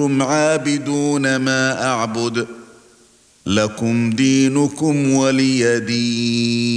عابدون ما أعبد لكم دينكم ولي دين.